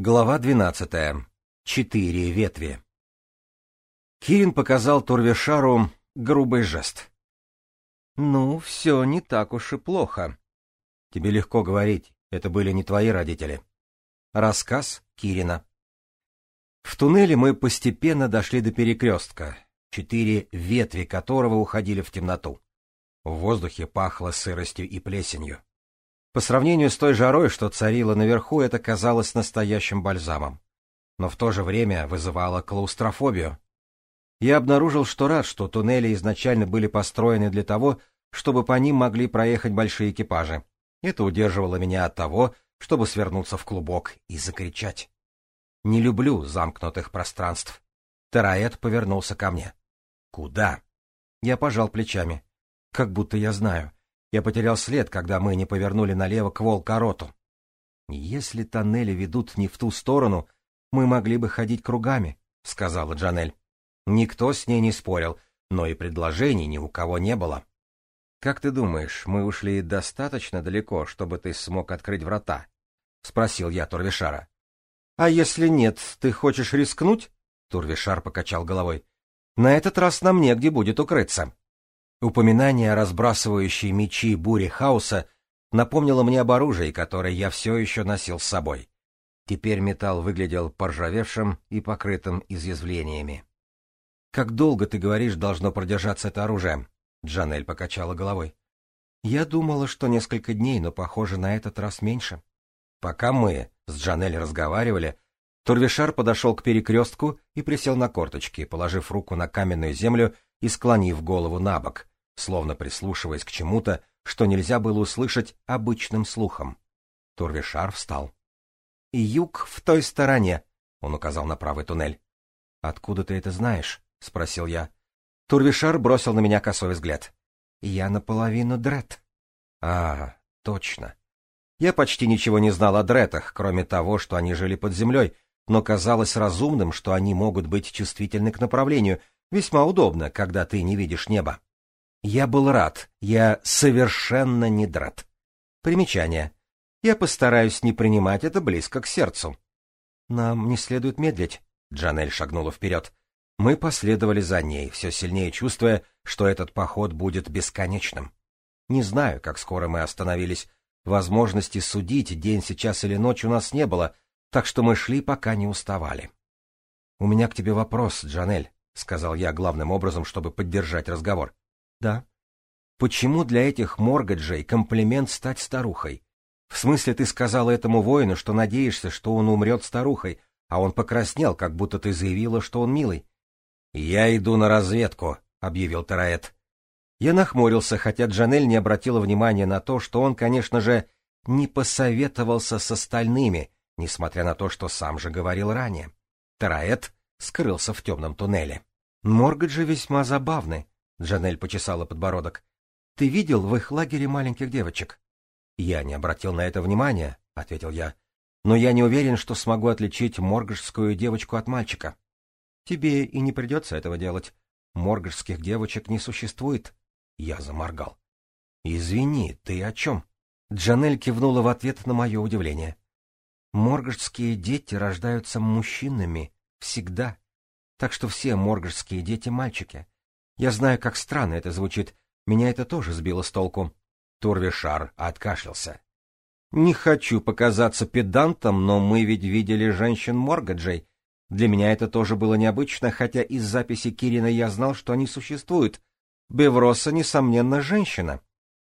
Глава 12. Четыре ветви. Кирин показал Торвешару грубый жест. «Ну, все не так уж и плохо». «Тебе легко говорить, это были не твои родители». Рассказ Кирина. В туннеле мы постепенно дошли до перекрестка, четыре ветви которого уходили в темноту. В воздухе пахло сыростью и плесенью. По сравнению с той жарой, что царила наверху, это казалось настоящим бальзамом. Но в то же время вызывало клаустрофобию. Я обнаружил, что рад, что туннели изначально были построены для того, чтобы по ним могли проехать большие экипажи. Это удерживало меня от того, чтобы свернуться в клубок и закричать. Не люблю замкнутых пространств. Тараэт повернулся ко мне. «Куда?» Я пожал плечами. «Как будто я знаю. Я потерял след, когда мы не повернули налево к Волкороту. Если тоннели ведут не в ту сторону, мы могли бы ходить кругами, — сказала Джанель. Никто с ней не спорил, но и предложений ни у кого не было. — Как ты думаешь, мы ушли достаточно далеко, чтобы ты смог открыть врата? — спросил я Турвишара. — А если нет, ты хочешь рискнуть? — Турвишар покачал головой. — На этот раз нам негде будет укрыться. — Упоминание о разбрасывающей мечи буре хаоса напомнило мне об оружии, которое я все еще носил с собой. Теперь металл выглядел поржавевшим и покрытым изъязвлениями. «Как долго, ты говоришь, должно продержаться это оружие?» Джанель покачала головой. «Я думала, что несколько дней, но, похоже, на этот раз меньше». Пока мы с Джанель разговаривали, Турвишар подошел к перекрестку и присел на корточки, положив руку на каменную землю и склонив голову на бок, словно прислушиваясь к чему-то, что нельзя было услышать обычным слухом. Турвишар встал. — Юг в той стороне, — он указал на правый туннель. — Откуда ты это знаешь? — спросил я. Турвишар бросил на меня косой взгляд. — Я наполовину дред. — А, точно. Я почти ничего не знал о дретах, кроме того, что они жили под землей — но казалось разумным, что они могут быть чувствительны к направлению, весьма удобно, когда ты не видишь неба. Я был рад, я совершенно не драт. Примечание. Я постараюсь не принимать это близко к сердцу. Нам не следует медлить. Джанель шагнула вперед. Мы последовали за ней, все сильнее чувствуя, что этот поход будет бесконечным. Не знаю, как скоро мы остановились. Возможности судить день сейчас или ночь у нас не было — так что мы шли, пока не уставали. — У меня к тебе вопрос, Джанель, — сказал я главным образом, чтобы поддержать разговор. — Да. — Почему для этих моргаджей комплимент стать старухой? В смысле, ты сказала этому воину, что надеешься, что он умрет старухой, а он покраснел, как будто ты заявила, что он милый. — Я иду на разведку, — объявил Тараэт. Я нахмурился, хотя Джанель не обратила внимания на то, что он, конечно же, не посоветовался с остальными — несмотря на то, что сам же говорил ранее. Тараэт скрылся в темном туннеле. Моргаджи весьма забавны, — Джанель почесала подбородок. — Ты видел в их лагере маленьких девочек? — Я не обратил на это внимания, — ответил я. — Но я не уверен, что смогу отличить моргаджскую девочку от мальчика. — Тебе и не придется этого делать. Моргаджских девочек не существует. Я заморгал. — Извини, ты о чем? Джанель кивнула в ответ на мое удивление. Моргардские дети рождаются мужчинами. Всегда. Так что все моргардские дети — мальчики. Я знаю, как странно это звучит. Меня это тоже сбило с толку. Турвишар откашлялся. «Не хочу показаться педантом, но мы ведь видели женщин Моргаджей. Для меня это тоже было необычно, хотя из записи Кирина я знал, что они существуют. Бевроса, несомненно, женщина».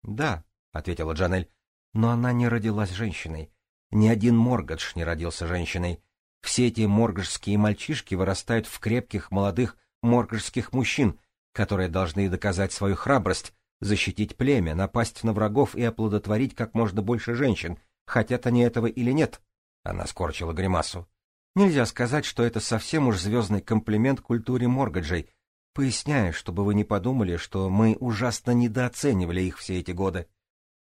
«Да», — ответила Джанель, — «но она не родилась женщиной. Ни один Моргадж не родился женщиной. Все эти моргаджские мальчишки вырастают в крепких молодых моргаджских мужчин, которые должны доказать свою храбрость, защитить племя, напасть на врагов и оплодотворить как можно больше женщин, хотят они этого или нет. Она скорчила гримасу. Нельзя сказать, что это совсем уж звездный комплимент культуре Моргаджей. Поясняю, чтобы вы не подумали, что мы ужасно недооценивали их все эти годы.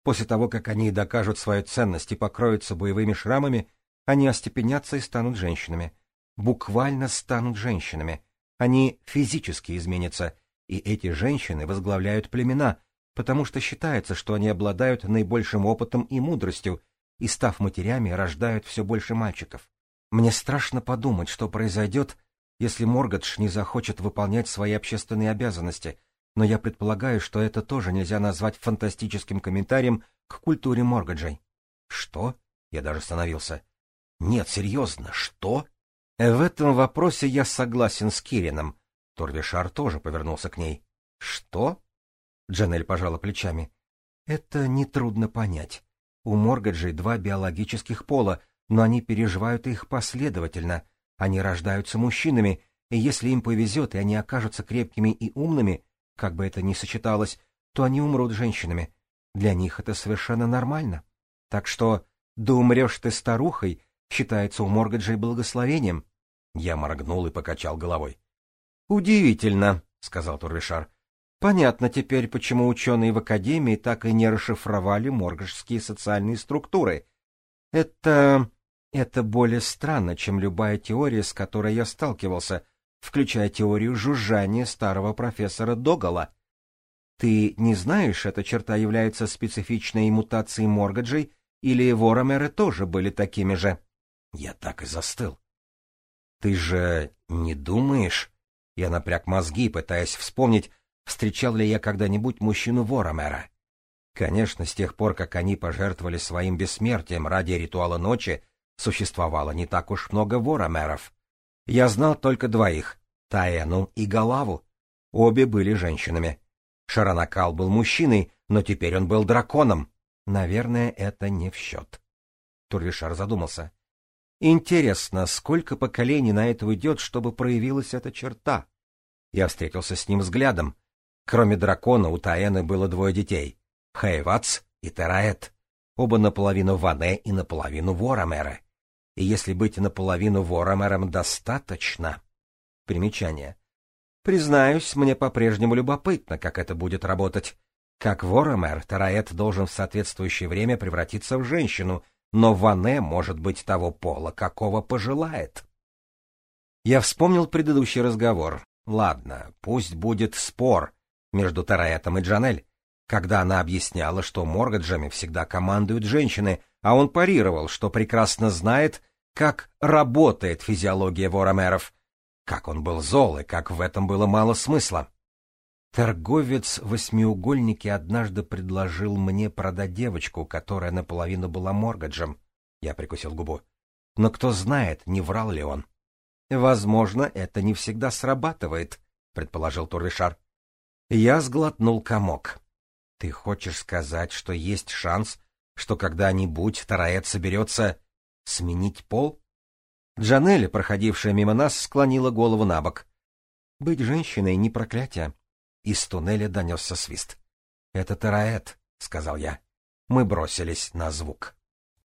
После того, как они докажут свою ценность и покроются боевыми шрамами, они остепенятся и станут женщинами. Буквально станут женщинами. Они физически изменятся, и эти женщины возглавляют племена, потому что считается, что они обладают наибольшим опытом и мудростью, и, став матерями, рождают все больше мальчиков. Мне страшно подумать, что произойдет, если Моргадж не захочет выполнять свои общественные обязанности — но я предполагаю, что это тоже нельзя назвать фантастическим комментарием к культуре Моргаджей. Что? Я даже остановился. Нет, серьезно, что? Э, в этом вопросе я согласен с Кирином. Торвишар тоже повернулся к ней. Что? Джанель пожала плечами. Это нетрудно понять. У Моргаджей два биологических пола, но они переживают их последовательно. Они рождаются мужчинами, и если им повезет, и они окажутся крепкими и умными — как бы это ни сочеталось, то они умрут женщинами. Для них это совершенно нормально. Так что «да умрешь ты старухой» считается у Моргаджей благословением. Я моргнул и покачал головой. «Удивительно», — сказал Турвишар. «Понятно теперь, почему ученые в Академии так и не расшифровали моргажские социальные структуры. Это... это более странно, чем любая теория, с которой я сталкивался — включая теорию жужжания старого профессора Догала. Ты не знаешь, эта черта является специфичной мутацией Моргаджей, или воромеры тоже были такими же? Я так и застыл. Ты же не думаешь? Я напряг мозги, пытаясь вспомнить, встречал ли я когда-нибудь мужчину воромера. Конечно, с тех пор, как они пожертвовали своим бессмертием ради ритуала ночи, существовало не так уж много воромеров. Я знал только двоих — Таэну и Галаву. Обе были женщинами. Шаранакал был мужчиной, но теперь он был драконом. Наверное, это не в счет. Турвишар задумался. Интересно, сколько поколений на это уйдет, чтобы проявилась эта черта? Я встретился с ним взглядом. Кроме дракона у Таэны было двое детей — Хайвац и Тераэт. Оба наполовину Ване и наполовину Воромеры и если быть наполовину воромером достаточно. Примечание. Признаюсь, мне по-прежнему любопытно, как это будет работать. Как воромер, Тараэт должен в соответствующее время превратиться в женщину, но Ване может быть того пола, какого пожелает. Я вспомнил предыдущий разговор. Ладно, пусть будет спор между Тараэтом и Джанель, когда она объясняла, что Моргаджами всегда командуют женщины, а он парировал, что прекрасно знает, как работает физиология воромеров, как он был зол и как в этом было мало смысла. Торговец восьмиугольники однажды предложил мне продать девочку, которая наполовину была Моргаджем. Я прикусил губу. Но кто знает, не врал ли он. Возможно, это не всегда срабатывает, предположил Турвишар. Я сглотнул комок. Ты хочешь сказать, что есть шанс, что когда-нибудь Тараэт соберется Сменить пол? Джанель, проходившая мимо нас, склонила голову на бок. «Быть женщиной — не проклятие». Из туннеля донесся свист. «Это Тараэт», — сказал я. Мы бросились на звук.